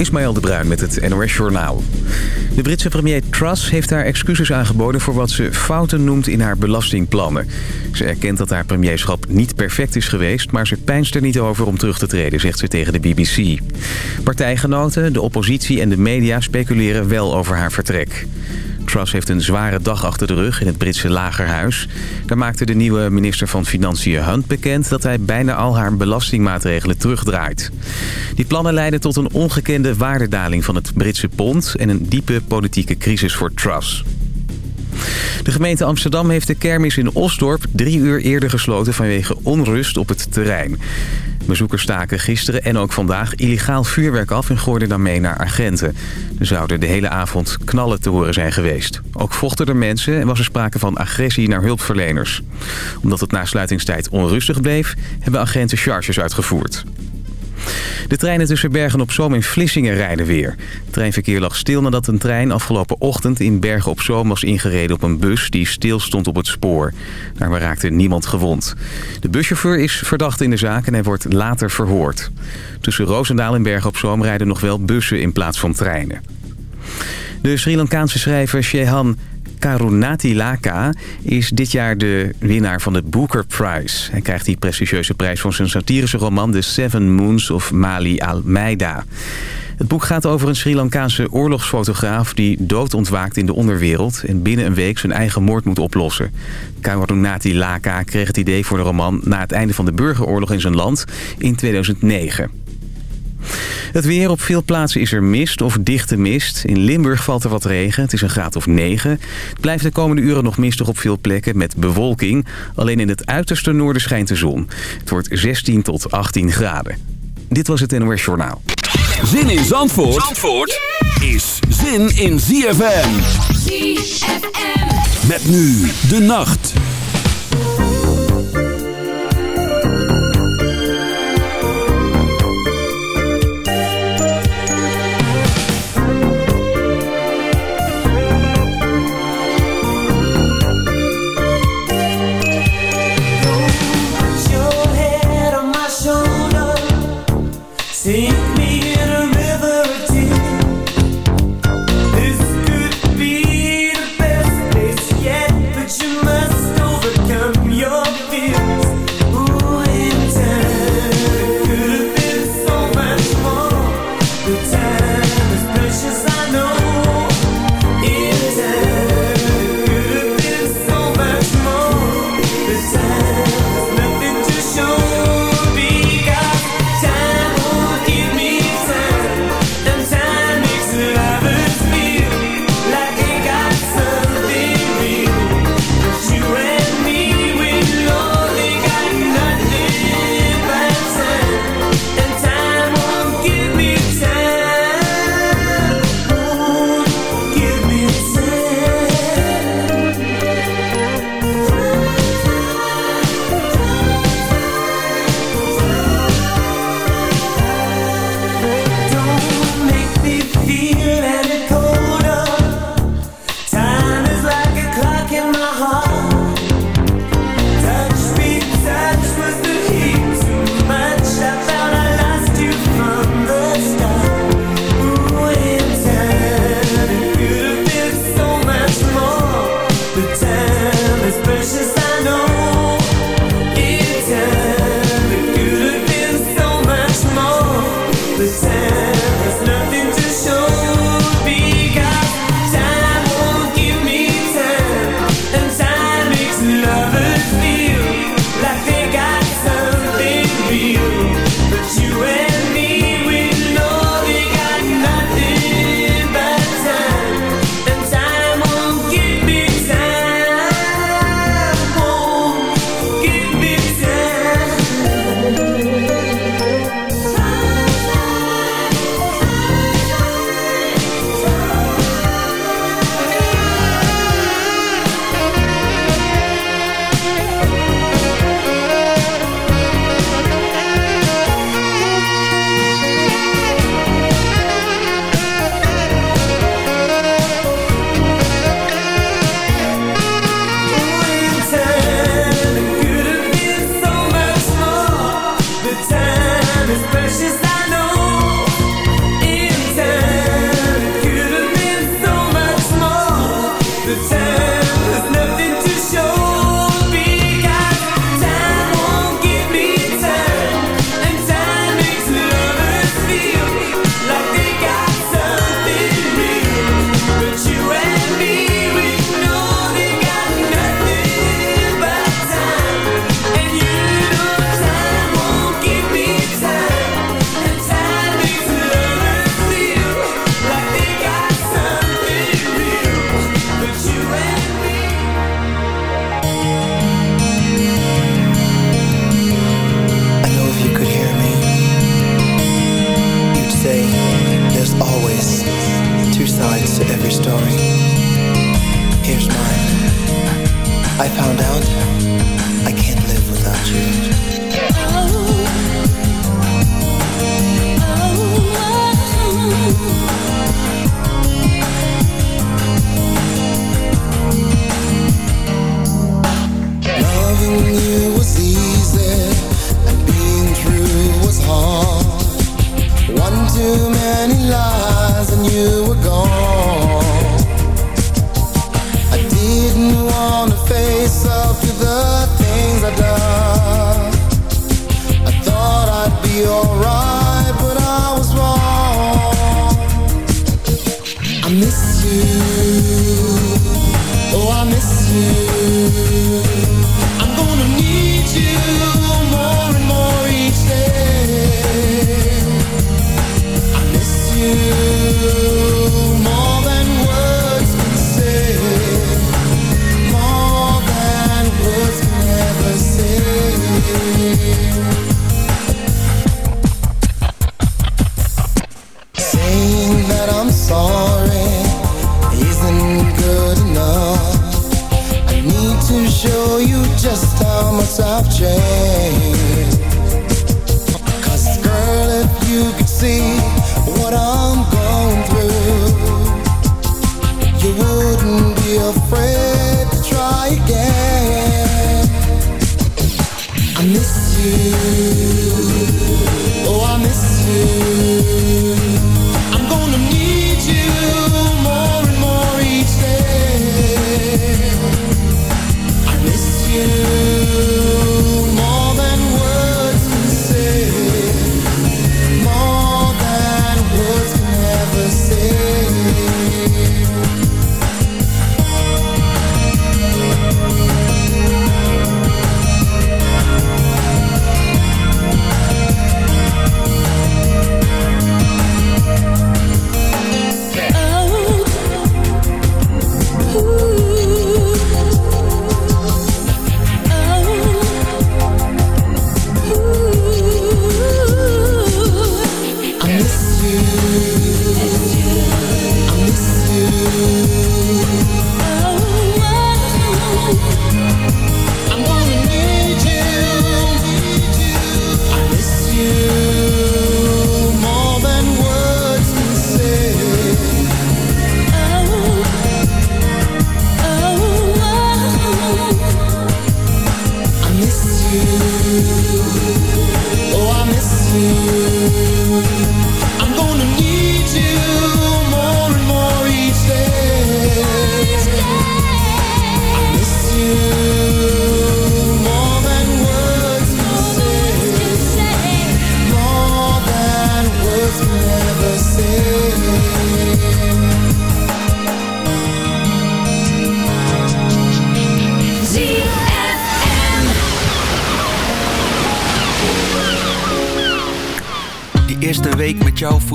Ismaël de Bruin met het NOS Journaal. De Britse premier Truss heeft haar excuses aangeboden... voor wat ze fouten noemt in haar belastingplannen. Ze erkent dat haar premierschap niet perfect is geweest... maar ze pijnst er niet over om terug te treden, zegt ze tegen de BBC. Partijgenoten, de oppositie en de media speculeren wel over haar vertrek. Truss heeft een zware dag achter de rug in het Britse lagerhuis. Daar maakte de nieuwe minister van Financiën Hunt bekend... dat hij bijna al haar belastingmaatregelen terugdraait. Die plannen leiden tot een ongekende waardedaling van het Britse pond... en een diepe politieke crisis voor Truss. De gemeente Amsterdam heeft de kermis in Osdorp drie uur eerder gesloten vanwege onrust op het terrein. Bezoekers staken gisteren en ook vandaag illegaal vuurwerk af en gooiden daarmee naar agenten. Er zouden de hele avond knallen te horen zijn geweest. Ook vochten er mensen en was er sprake van agressie naar hulpverleners. Omdat het na sluitingstijd onrustig bleef, hebben agenten charges uitgevoerd. De treinen tussen Bergen op Zoom en Vlissingen rijden weer. Het treinverkeer lag stil nadat een trein afgelopen ochtend in Bergen op Zoom was ingereden op een bus die stil stond op het spoor. Daar raakte niemand gewond. De buschauffeur is verdacht in de zaak en hij wordt later verhoord. Tussen Roosendaal en Bergen op Zoom rijden nog wel bussen in plaats van treinen. De Sri Lankaanse schrijver Shehan Karunati Laka is dit jaar de winnaar van de Booker Prize. Hij krijgt die prestigieuze prijs voor zijn satirische roman The Seven Moons of Mali Almeida. Het boek gaat over een Sri Lankaanse oorlogsfotograaf... die dood ontwaakt in de onderwereld... en binnen een week zijn eigen moord moet oplossen. Karunati Laka kreeg het idee voor de roman... na het einde van de burgeroorlog in zijn land in 2009. Het weer op veel plaatsen is er mist of dichte mist. In Limburg valt er wat regen. Het is een graad of 9. Het blijft de komende uren nog mistig op veel plekken met bewolking. Alleen in het uiterste noorden schijnt de zon. Het wordt 16 tot 18 graden. Dit was het NOS Journaal. Zin in Zandvoort, Zandvoort is zin in ZFM. ZFM. Met nu de nacht.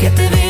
Ik heb de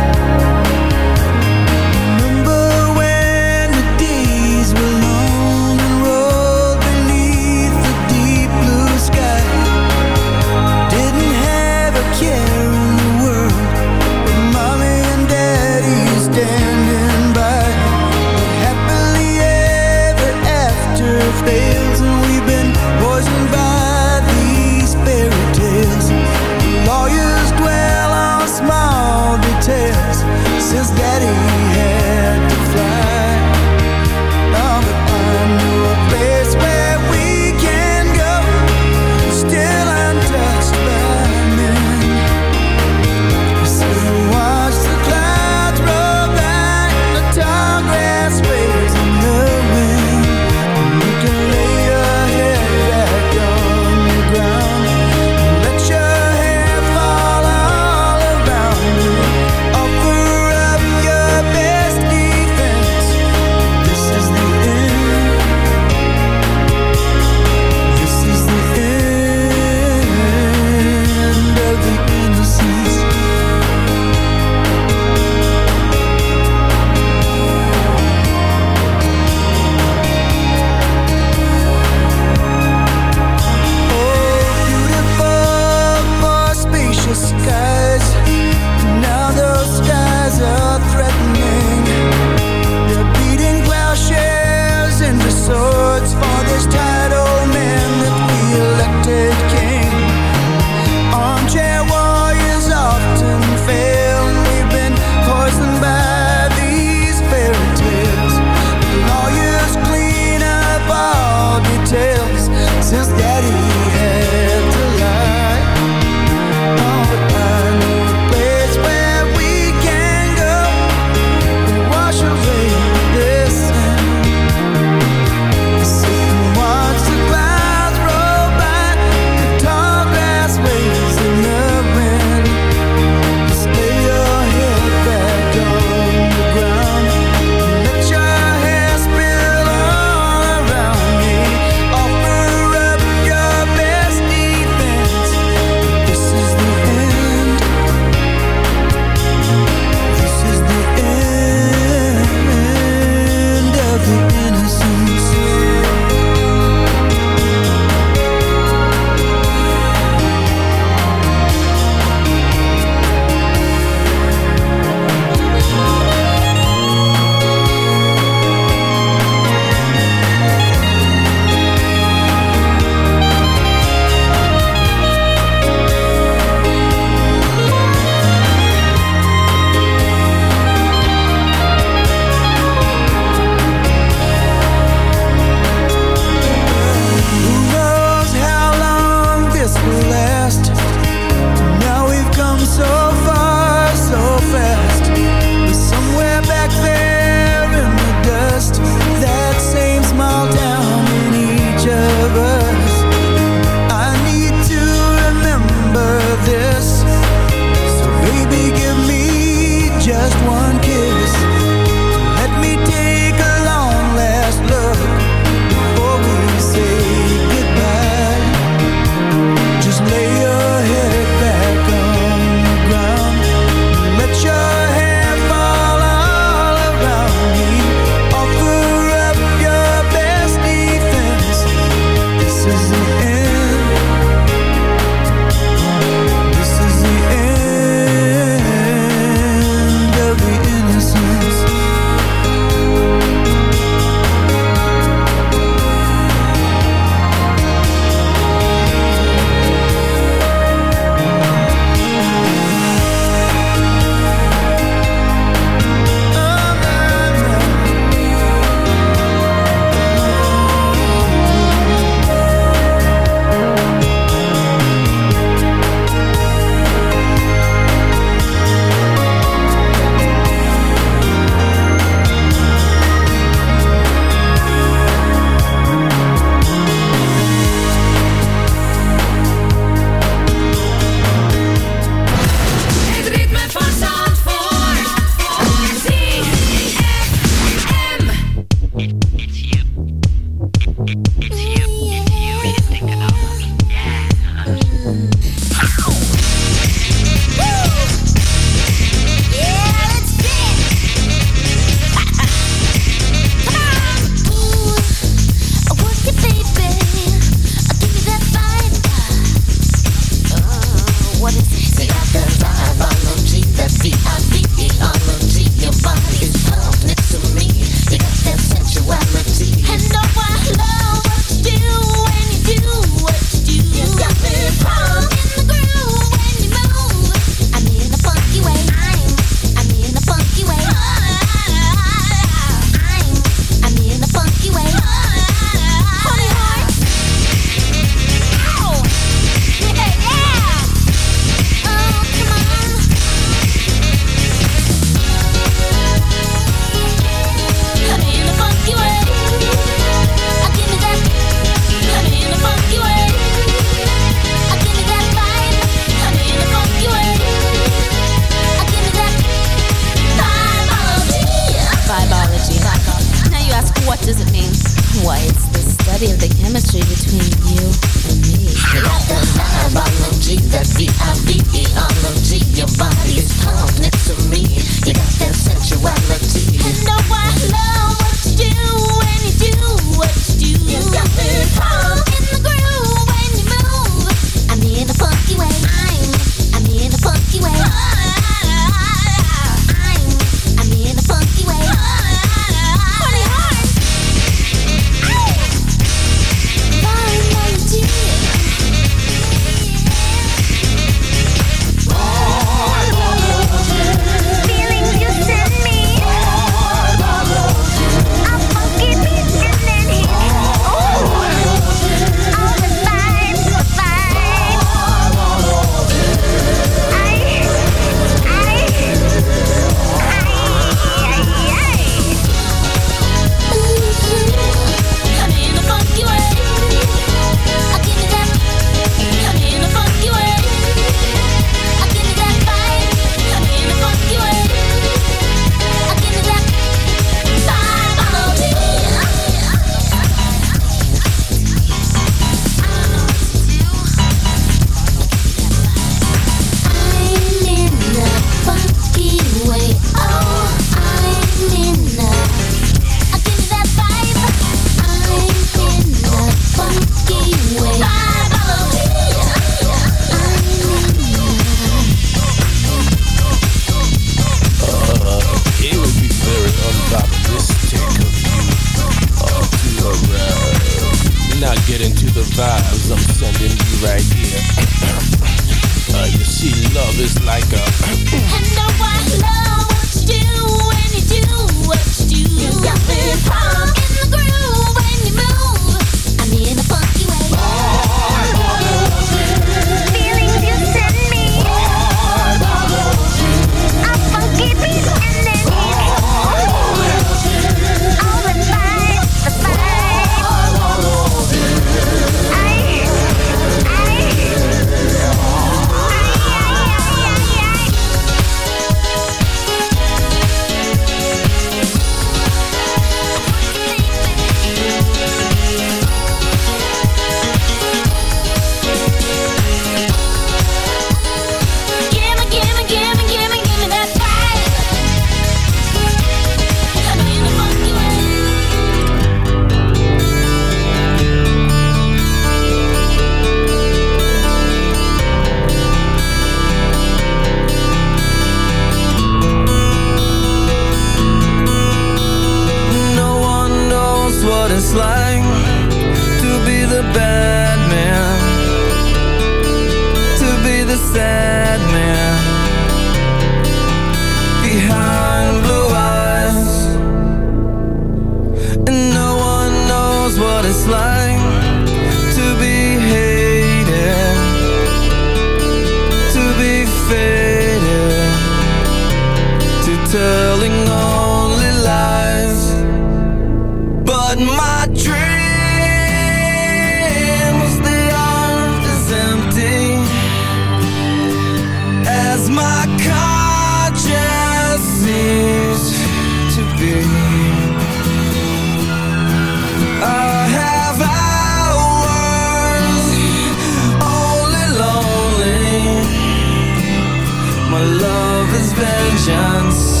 my love is vengeance.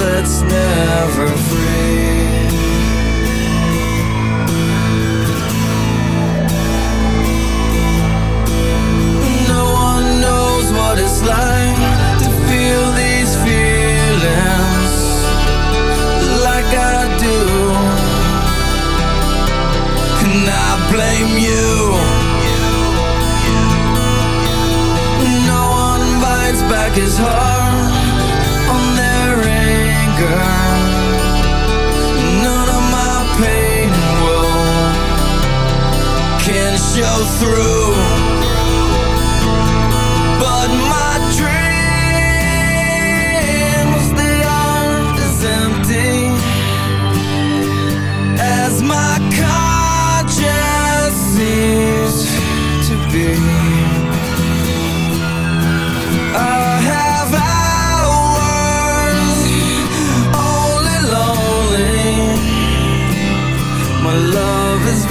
That's never free. guitar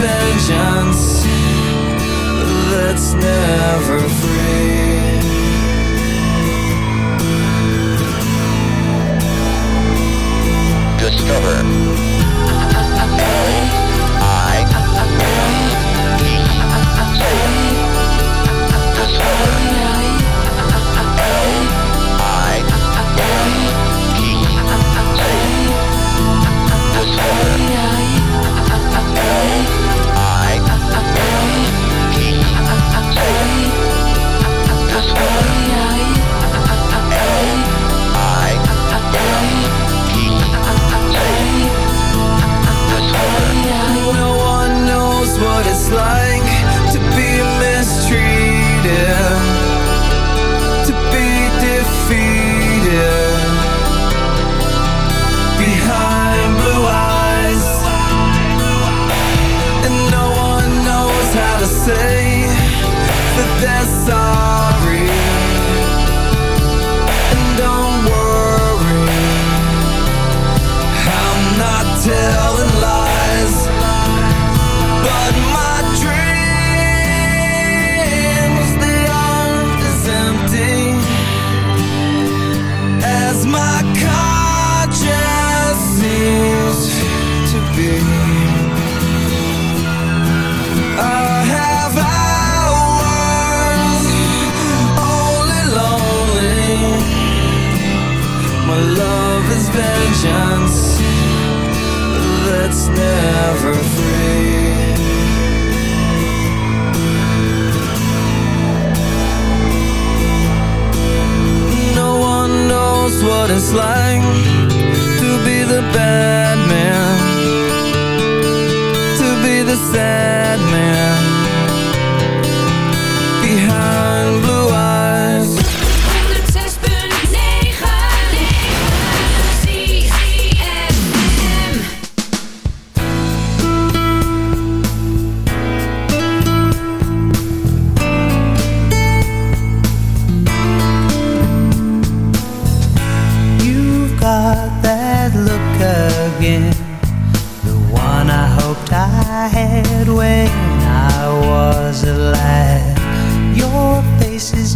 vengeance that's never free. Discover.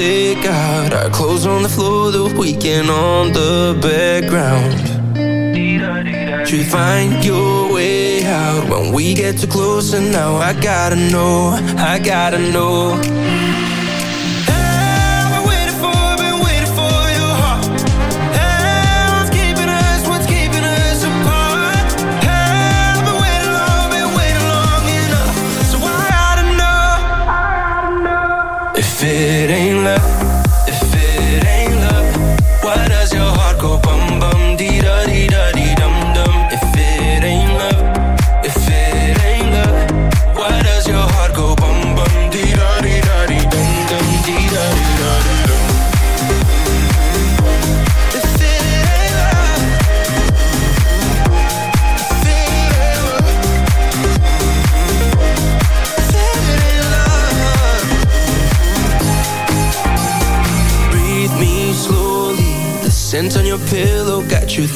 take out our clothes on the floor, the weekend on the background. Should find your way out when we get too close, and now I gotta know, I gotta know.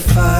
25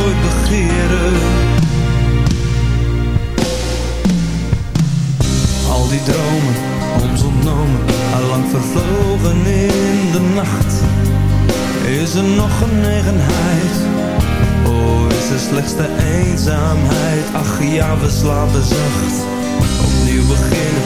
dromen, ons ontnomen Allang vervlogen in de nacht is er nog genegenheid? Oh, is er slechts de eenzaamheid? Ach ja, we slapen zacht Opnieuw beginnen,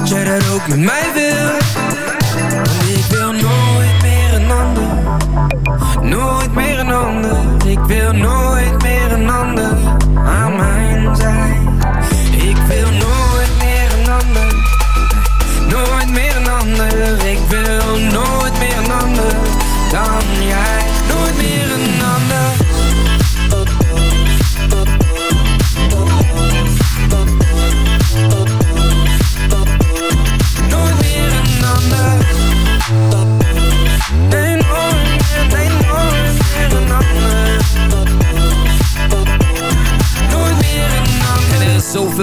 dat jij dat ook met mij wil. Want ik wil nooit meer een ander. Nooit meer een ander. Ik wil nooit